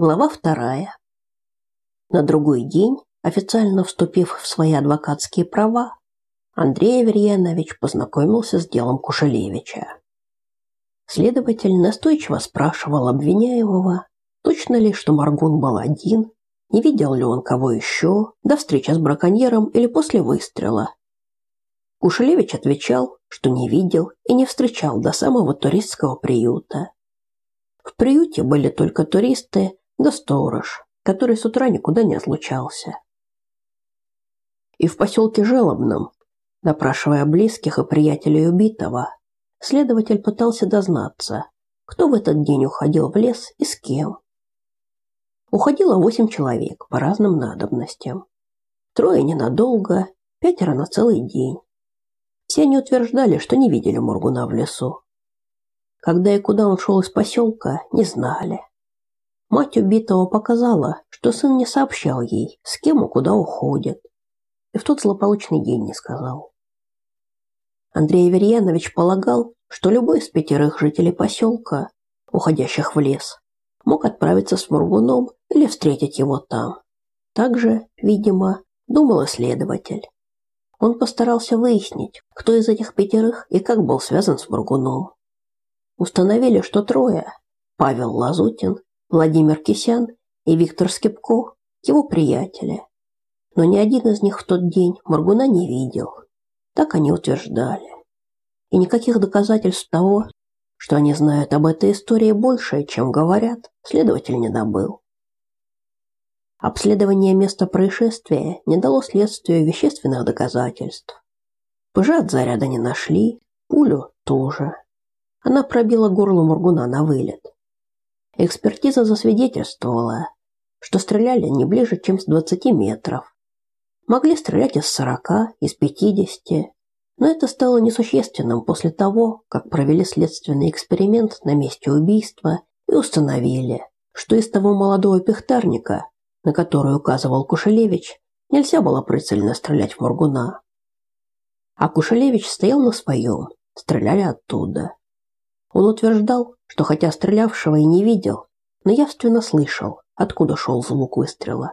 Глава вторая. На другой день, официально вступив в свои адвокатские права, Андрей Аверьянович познакомился с делом Кушелевича. Следователь настойчиво спрашивал обвиняемого, точно ли, что Маргун был один, не видел ли он кого еще, до встречи с браконьером или после выстрела. Кушелевич отвечал, что не видел и не встречал до самого туристского приюта. В приюте были только туристы, да сторож, который с утра никуда не отлучался. И в поселке Желобном, допрашивая близких и приятелей убитого, следователь пытался дознаться, кто в этот день уходил в лес и с кем. Уходило восемь человек по разным надобностям. Трое ненадолго, пятеро на целый день. Все они утверждали, что не видели Моргуна в лесу. Когда и куда он шел из поселка, не знали. Мать убитого показала, что сын не сообщал ей, с кем и куда уходит. И в тот злополучный день не сказал. Андрей Аверьянович полагал, что любой из пятерых жителей поселка, уходящих в лес, мог отправиться с Мургуном или встретить его там. Также, видимо, думал исследователь. Он постарался выяснить, кто из этих пятерых и как был связан с Мургуном. Установили, что трое – Павел Лазутин, Владимир Кисян и Виктор Скипко – его приятели. Но ни один из них в тот день Маргуна не видел. Так они утверждали. И никаких доказательств того, что они знают об этой истории больше, чем говорят, следователь не добыл. Обследование места происшествия не дало следствию вещественных доказательств. Пыжа от заряда не нашли, пулю тоже. Она пробила горло Мургуна на вылет. Экспертиза засвидетельствовала, что стреляли не ближе, чем с 20 метров. Могли стрелять из 40, из 50, но это стало несущественным после того, как провели следственный эксперимент на месте убийства и установили, что из того молодого пехтарника, на который указывал Кушелевич, нельзя было прицельно стрелять в Моргуна. А Кушелевич стоял на своем, стреляли оттуда. Он утверждал, что хотя стрелявшего и не видел, но явственно слышал, откуда шел звук выстрела.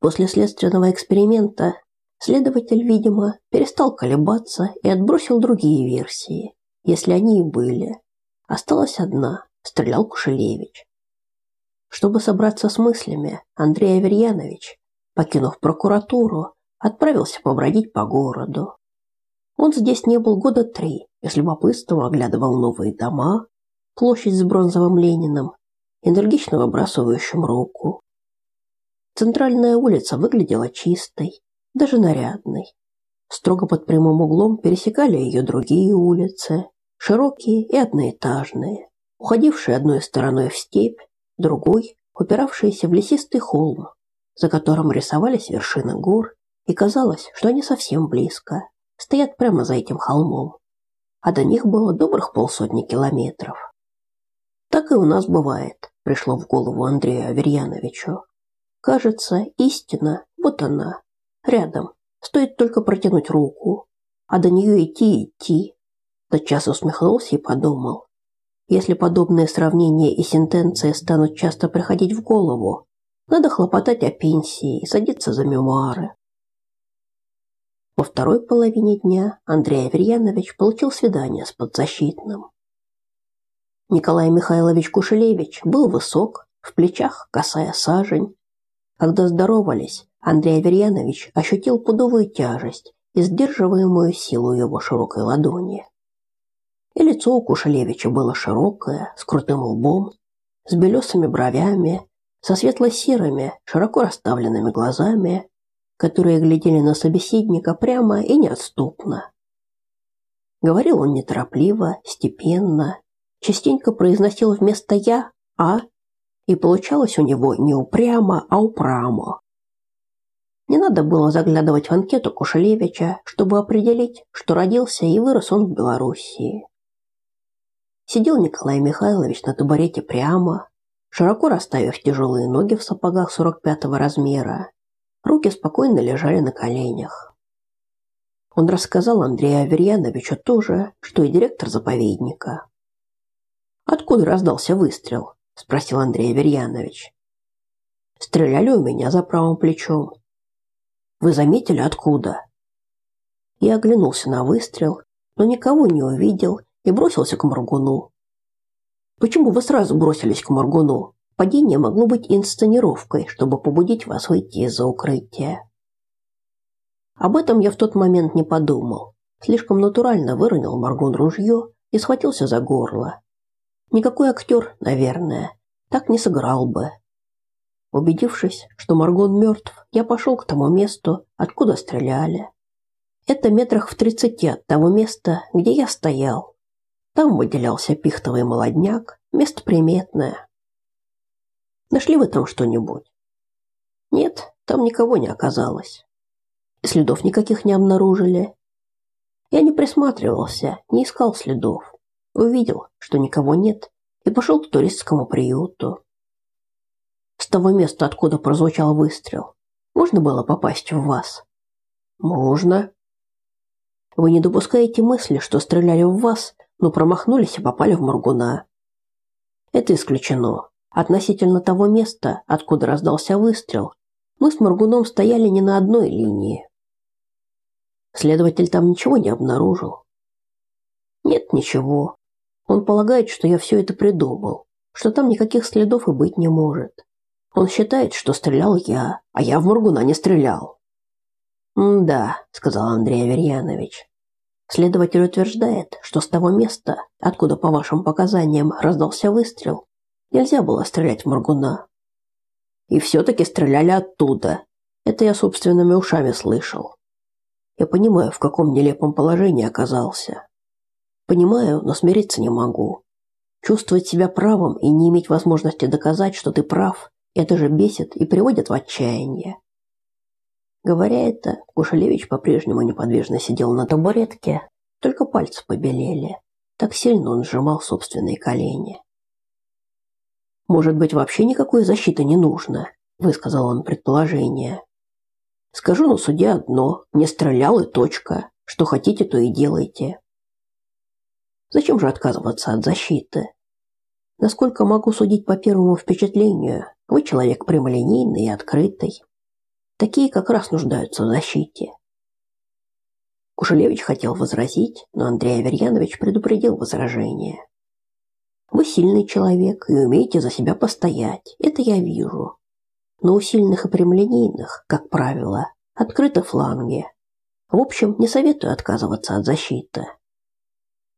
После следственного эксперимента следователь, видимо, перестал колебаться и отбросил другие версии, если они и были. Осталась одна – стрелял Кушелевич. Чтобы собраться с мыслями, Андрей Аверьянович, покинув прокуратуру, отправился побродить по городу. Он здесь не был года три и с любопытством оглядывал новые дома, площадь с бронзовым Лениным, энергично выбрасывающим руку. Центральная улица выглядела чистой, даже нарядной. Строго под прямым углом пересекали ее другие улицы, широкие и одноэтажные, уходившие одной стороной в степь, другой упиравшиеся в лесистый холм, за которым рисовались вершины гор, и казалось, что они совсем близко, стоят прямо за этим холмом а до них было добрых полсотни километров. Так и у нас бывает, пришло в голову Андрею Аверьяновичу. Кажется, истина, вот она, рядом, стоит только протянуть руку, а до нее идти идти. Тотчас усмехнулся и подумал, если подобные сравнения и сентенции станут часто приходить в голову, надо хлопотать о пенсии и садиться за мемуары. Во второй половине дня Андрей Аверьянович получил свидание с подзащитным. Николай Михайлович Кушелевич был высок, в плечах косая сажень. Когда здоровались, Андрей Аверьянович ощутил пудовую тяжесть и сдерживаемую силу его широкой ладони. И лицо у Кушелевича было широкое, с крутым лбом, с белесыми бровями, со светло-серыми, широко расставленными глазами которые глядели на собеседника прямо и неотступно. Говорил он неторопливо, степенно, частенько произносил вместо «я» «а», и получалось у него не упрямо, а упрамо. Не надо было заглядывать в анкету Кушелевича, чтобы определить, что родился и вырос он в Белоруссии. Сидел Николай Михайлович на табурете прямо, широко расставив тяжелые ноги в сапогах 45-го размера, Руки спокойно лежали на коленях. Он рассказал Андрею Аверьяновичу то же, что и директор заповедника. «Откуда раздался выстрел?» спросил Андрей Аверьянович. Стреляли у меня за правым плечом. Вы заметили откуда? Я оглянулся на выстрел, но никого не увидел и бросился к Моргуну. Почему вы сразу бросились к Моргуну? Падение могло быть инсценировкой, чтобы побудить вас выйти из-за укрытия. Об этом я в тот момент не подумал. Слишком натурально выронил Маргун ружье и схватился за горло. Никакой актер, наверное, так не сыграл бы. Убедившись, что Маргон мертв, я пошел к тому месту, откуда стреляли. Это метрах в тридцати от того места, где я стоял. Там выделялся пихтовый молодняк, место приметное. Нашли вы там что-нибудь? Нет, там никого не оказалось. Следов никаких не обнаружили. Я не присматривался, не искал следов. Увидел, что никого нет, и пошел к туристскому приюту. С того места, откуда прозвучал выстрел, можно было попасть в вас? Можно. Вы не допускаете мысли, что стреляли в вас, но промахнулись и попали в Моргуна. Это исключено. Относительно того места, откуда раздался выстрел, мы с Моргуном стояли не на одной линии. Следователь там ничего не обнаружил. Нет, ничего. Он полагает, что я все это придумал, что там никаких следов и быть не может. Он считает, что стрелял я, а я в Моргуна не стрелял. «Да», — сказал Андрей Аверьянович. Следователь утверждает, что с того места, откуда, по вашим показаниям, раздался выстрел, нельзя было стрелять в Моргуна. И все-таки стреляли оттуда. Это я собственными ушами слышал. Я понимаю, в каком нелепом положении оказался. Понимаю, но смириться не могу. Чувствовать себя правым и не иметь возможности доказать, что ты прав, это же бесит и приводит в отчаяние. Говоря это, Кушелевич по-прежнему неподвижно сидел на табуретке, только пальцы побелели. Так сильно он сжимал собственные колени. «Может быть, вообще никакой защиты не нужно», – высказал он предположение. Скажу на суде одно: не стрелял и точка. Что хотите, то и делайте. Зачем же отказываться от защиты? Насколько могу судить по первому впечатлению, вы человек прямолинейный и открытый. Такие как раз нуждаются в защите. Кушелевич хотел возразить, но Андрей Аверьянович предупредил возражение. Вы сильный человек и умеете за себя постоять. Это я вижу но у сильных и прямолинейных, как правило, открыты фланги. В общем, не советую отказываться от защиты.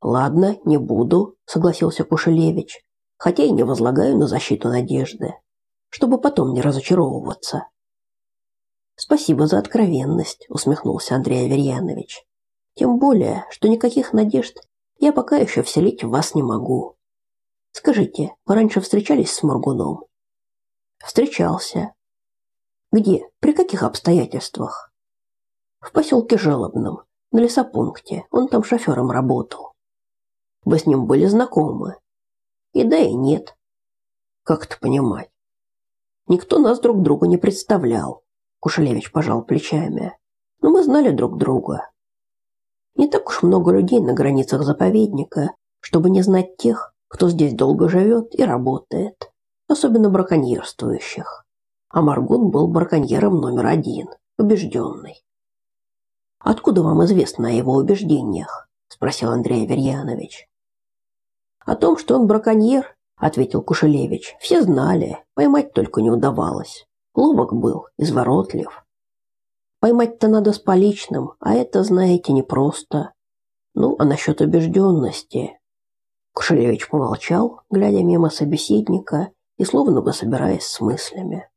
Ладно, не буду, согласился Кушелевич, хотя и не возлагаю на защиту надежды, чтобы потом не разочаровываться. Спасибо за откровенность, усмехнулся Андрей Аверьянович. Тем более, что никаких надежд я пока еще вселить в вас не могу. Скажите, вы раньше встречались с Моргуном? Встречался. Где? При каких обстоятельствах? В поселке Желобном, на лесопункте. Он там шофером работал. Вы с ним были знакомы? И да, и нет. Как это понимать? Никто нас друг другу не представлял. Кушелевич пожал плечами. Но мы знали друг друга. Не так уж много людей на границах заповедника, чтобы не знать тех, кто здесь долго живет и работает особенно браконьерствующих. А Маргун был браконьером номер один, убежденный. «Откуда вам известно о его убеждениях?» – спросил Андрей Аверьянович. «О том, что он браконьер», – ответил Кушелевич, – «все знали, поймать только не удавалось. Ловок был, изворотлив. Поймать-то надо с поличным, а это, знаете, непросто. Ну, а насчет убежденности...» Кушелевич помолчал, глядя мимо собеседника, и словно бы собираясь с мыслями.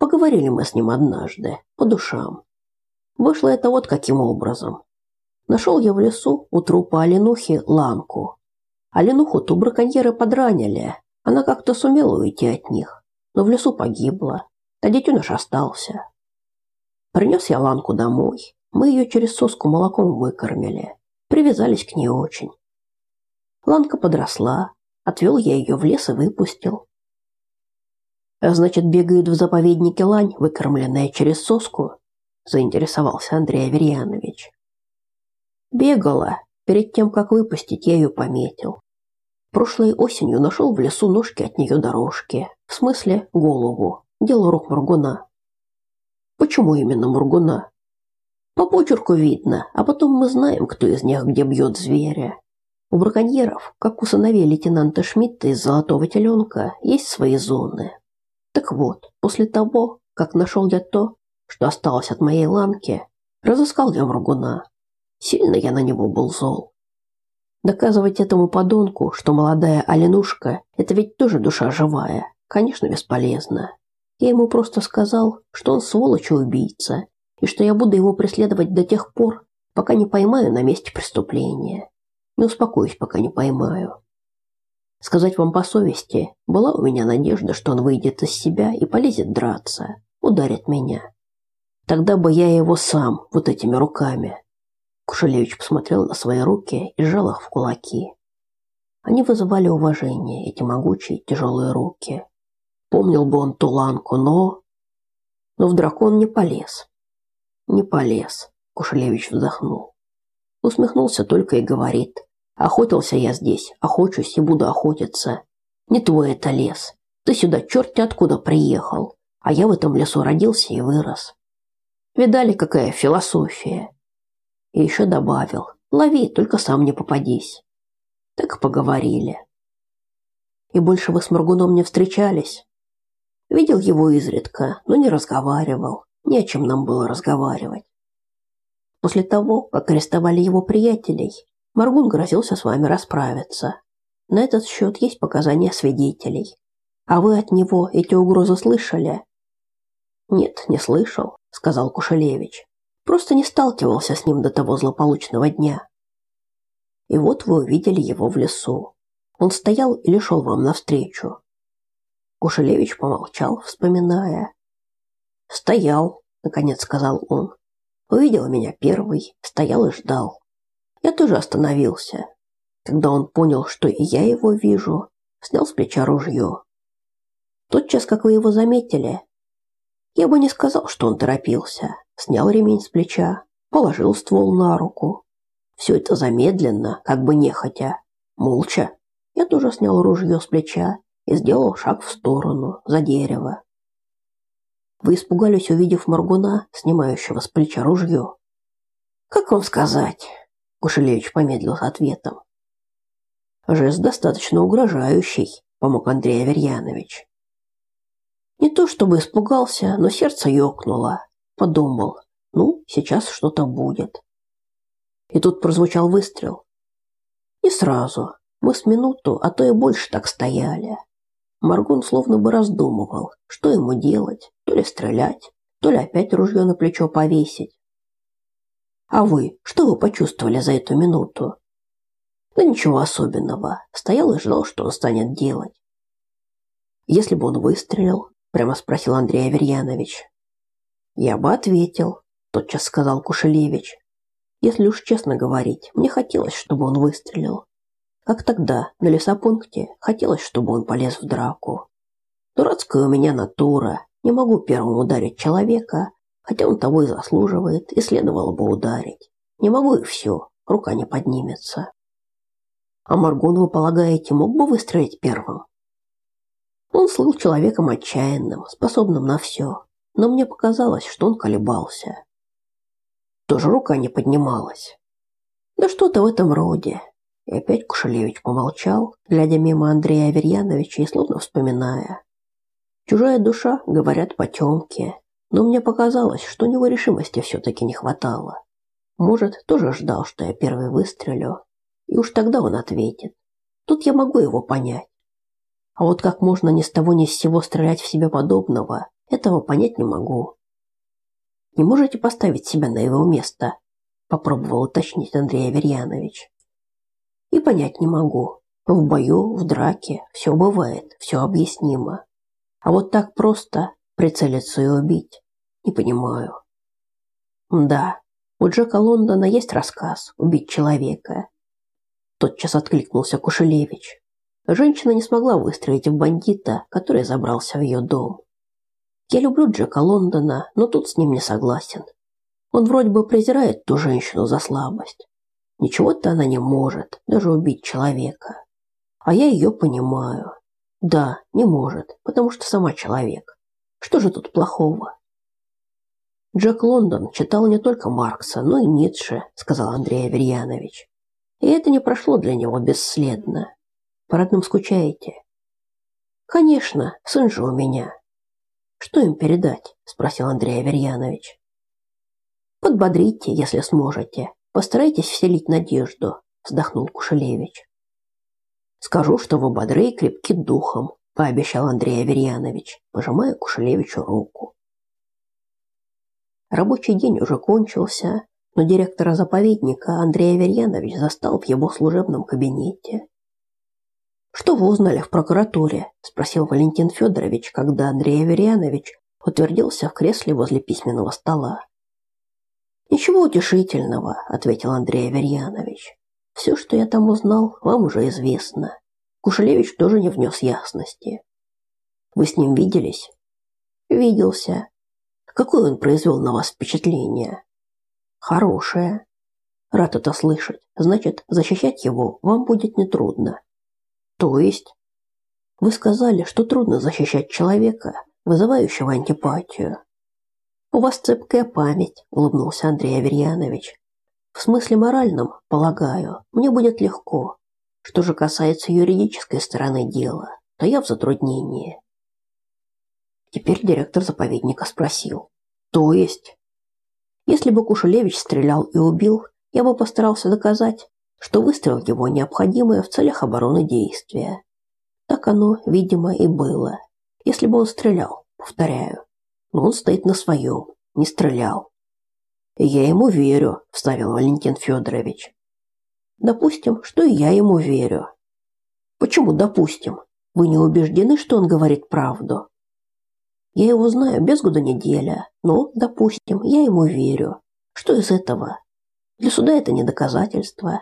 Поговорили мы с ним однажды, по душам. Вышло это вот каким образом. Нашел я в лесу у трупа Оленухи ламку. Оленуху ту браконьеры подранили. Она как-то сумела уйти от них, но в лесу погибла, а детеныш остался. Принес я ламку домой. Мы ее через соску молоком выкормили. Привязались к ней очень. Ланка подросла. Отвел я ее в лес и выпустил. А значит, бегают в заповеднике лань, выкормленная через соску? Заинтересовался Андрей Аверьянович. Бегала. Перед тем, как выпустить, я ее пометил. Прошлой осенью нашел в лесу ножки от нее дорожки, в смысле голову, делал рук Мургуна. Почему именно Мургуна? По почерку видно, а потом мы знаем, кто из них где бьет зверя. У браконьеров, как у сыновей лейтенанта Шмидта из «Золотого теленка», есть свои зоны. Так вот, после того, как нашел я то, что осталось от моей ланки, разыскал я Мургуна. Сильно я на него был зол. Доказывать этому подонку, что молодая Аленушка – это ведь тоже душа живая, конечно, бесполезно. Я ему просто сказал, что он сволочь и убийца, и что я буду его преследовать до тех пор, пока не поймаю на месте преступления. Не успокоюсь, пока не поймаю. Сказать вам по совести, была у меня надежда, что он выйдет из себя и полезет драться, ударит меня. Тогда бы я его сам вот этими руками. Кушелевич посмотрел на свои руки и сжал их в кулаки. Они вызывали уважение, эти могучие тяжелые руки. Помнил бы он Туланку, но... Но в дракон не полез. Не полез, Кушелевич вздохнул. Усмехнулся только и говорит. Охотился я здесь, охочусь и буду охотиться. Не твой это лес. Ты сюда черти откуда приехал, а я в этом лесу родился и вырос. Видали, какая философия? И еще добавил, лови, только сам не попадись. Так поговорили. И больше вы с Моргуном не встречались? Видел его изредка, но не разговаривал. Не о чем нам было разговаривать. После того, как арестовали его приятелей, Маргун грозился с вами расправиться. На этот счет есть показания свидетелей. А вы от него эти угрозы слышали? Нет, не слышал, сказал Кушелевич. Просто не сталкивался с ним до того злополучного дня. И вот вы увидели его в лесу. Он стоял или шел вам навстречу? Кушелевич помолчал, вспоминая. Стоял, наконец сказал он. Увидел меня первый, стоял и ждал. Я тоже остановился. Когда он понял, что и я его вижу, снял с плеча ружье. Тот час, как вы его заметили, я бы не сказал, что он торопился. Снял ремень с плеча, положил ствол на руку. Все это замедленно, как бы нехотя, молча. Я тоже снял ружье с плеча и сделал шаг в сторону, за дерево. Вы испугались, увидев Маргуна, снимающего с плеча ружье? Как вам сказать? Кушелевич помедлил с ответом. Жест достаточно угрожающий, помог Андрей Аверьянович. Не то чтобы испугался, но сердце ёкнуло. Подумал, ну, сейчас что-то будет. И тут прозвучал выстрел. И сразу. Мы с минуту, а то и больше так стояли. Маргун словно бы раздумывал, что ему делать, то ли стрелять, то ли опять ружье на плечо повесить. А вы, что вы почувствовали за эту минуту? Да ничего особенного. Стоял и ждал, что он станет делать. Если бы он выстрелил, прямо спросил Андрей Аверьянович. Я бы ответил, тотчас сказал Кушелевич. Если уж честно говорить, мне хотелось, чтобы он выстрелил. Как тогда, на лесопункте, хотелось, чтобы он полез в драку. Дурацкая у меня натура. Не могу первым ударить человека, хотя он того и заслуживает, и следовало бы ударить. Не могу и все, рука не поднимется. А Маргон, вы полагаете, мог бы выстрелить первым? Он слыл человеком отчаянным, способным на все, но мне показалось, что он колебался. Тоже рука не поднималась. Да что-то в этом роде. И опять Кушелевич помолчал, глядя мимо Андрея Аверьяновича и словно вспоминая. Чужая душа, говорят, потемки. Но мне показалось, что у него решимости все-таки не хватало. Может, тоже ждал, что я первый выстрелю. И уж тогда он ответит. Тут я могу его понять. А вот как можно ни с того ни с сего стрелять в себя подобного, этого понять не могу. Не можете поставить себя на его место? Попробовал уточнить Андрей Аверьянович. Понять не могу. В бою, в драке все бывает, все объяснимо. А вот так просто прицелиться и убить не понимаю. Да, у Джека Лондона есть рассказ «Убить человека». Тотчас откликнулся Кушелевич. Женщина не смогла выстрелить в бандита, который забрался в ее дом. Я люблю Джека Лондона, но тут с ним не согласен. Он вроде бы презирает ту женщину за слабость. Ничего-то она не может, даже убить человека. А я ее понимаю. Да, не может, потому что сама человек. Что же тут плохого? Джек Лондон читал не только Маркса, но и Ницше, сказал Андрей Аверьянович. И это не прошло для него бесследно. По родным скучаете? Конечно, сын же у меня. Что им передать? спросил Андрей Аверьянович. Подбодрите, если сможете. Постарайтесь вселить надежду, вздохнул Кушелевич. Скажу, что вы бодры и крепки духом, пообещал Андрей Аверьянович, пожимая Кушелевичу руку. Рабочий день уже кончился, но директора заповедника Андрей Аверьянович застал в его служебном кабинете. Что вы узнали в прокуратуре? спросил Валентин Федорович, когда Андрей Аверьянович утвердился в кресле возле письменного стола. Ничего утешительного, ответил Андрей Аверьянович. Все, что я там узнал, вам уже известно. Кушелевич тоже не внес ясности. Вы с ним виделись? Виделся. Какое он произвел на вас впечатление? Хорошее. Рад это слышать. Значит, защищать его вам будет нетрудно. То есть? Вы сказали, что трудно защищать человека, вызывающего антипатию. У вас цепкая память, улыбнулся Андрей Аверьянович. В смысле моральном, полагаю, мне будет легко. Что же касается юридической стороны дела, то я в затруднении. Теперь директор заповедника спросил: "То есть, если бы Кушелевич стрелял и убил, я бы постарался доказать, что выстрел его необходимое в целях обороны действия. Так оно, видимо, и было. Если бы он стрелял, повторяю, но он стоит на своем, не стрелял. Я ему верю, вставил Валентин Федорович. Допустим, что и я ему верю. Почему допустим? Вы не убеждены, что он говорит правду? Я его знаю без года неделя, но, допустим, я ему верю. Что из этого? Для суда это не доказательство.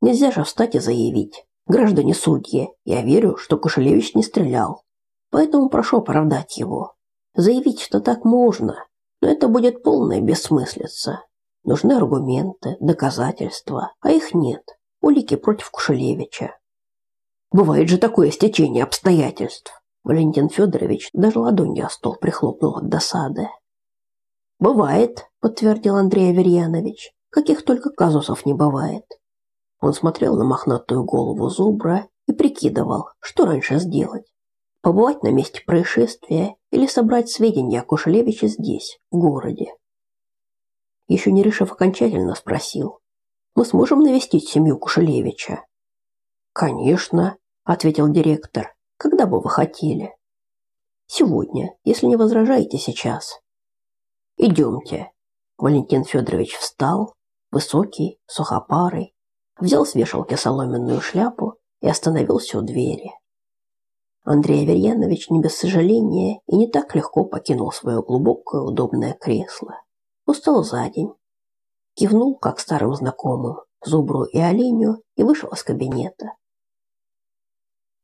Нельзя же встать и заявить: "Граждане судьи, я верю, что Кушелевич не стрелял. Поэтому прошу оправдать его". Заявить, что так можно, но это будет полная бессмыслица. Нужны аргументы, доказательства, а их нет. Улики против Кушелевича. Бывает же такое стечение обстоятельств. Валентин Федорович даже ладонью о стол прихлопнул от досады. Бывает, подтвердил Андрей Аверьянович. Каких только казусов не бывает. Он смотрел на мохнатую голову зубра и прикидывал, что раньше сделать побывать на месте происшествия или собрать сведения о Кушелевиче здесь, в городе. Еще не решив окончательно, спросил: "Мы сможем навестить семью Кушелевича?" "Конечно", ответил директор. "Когда бы вы хотели?" "Сегодня, если не возражаете сейчас." «Идемте». Валентин Федорович встал, высокий, сухопарый, взял с вешалки соломенную шляпу и остановился у двери. Андрей Аверьянович не без сожаления и не так легко покинул свое глубокое удобное кресло. Устал за день. Кивнул, как старым знакомым, зубру и оленю и вышел из кабинета.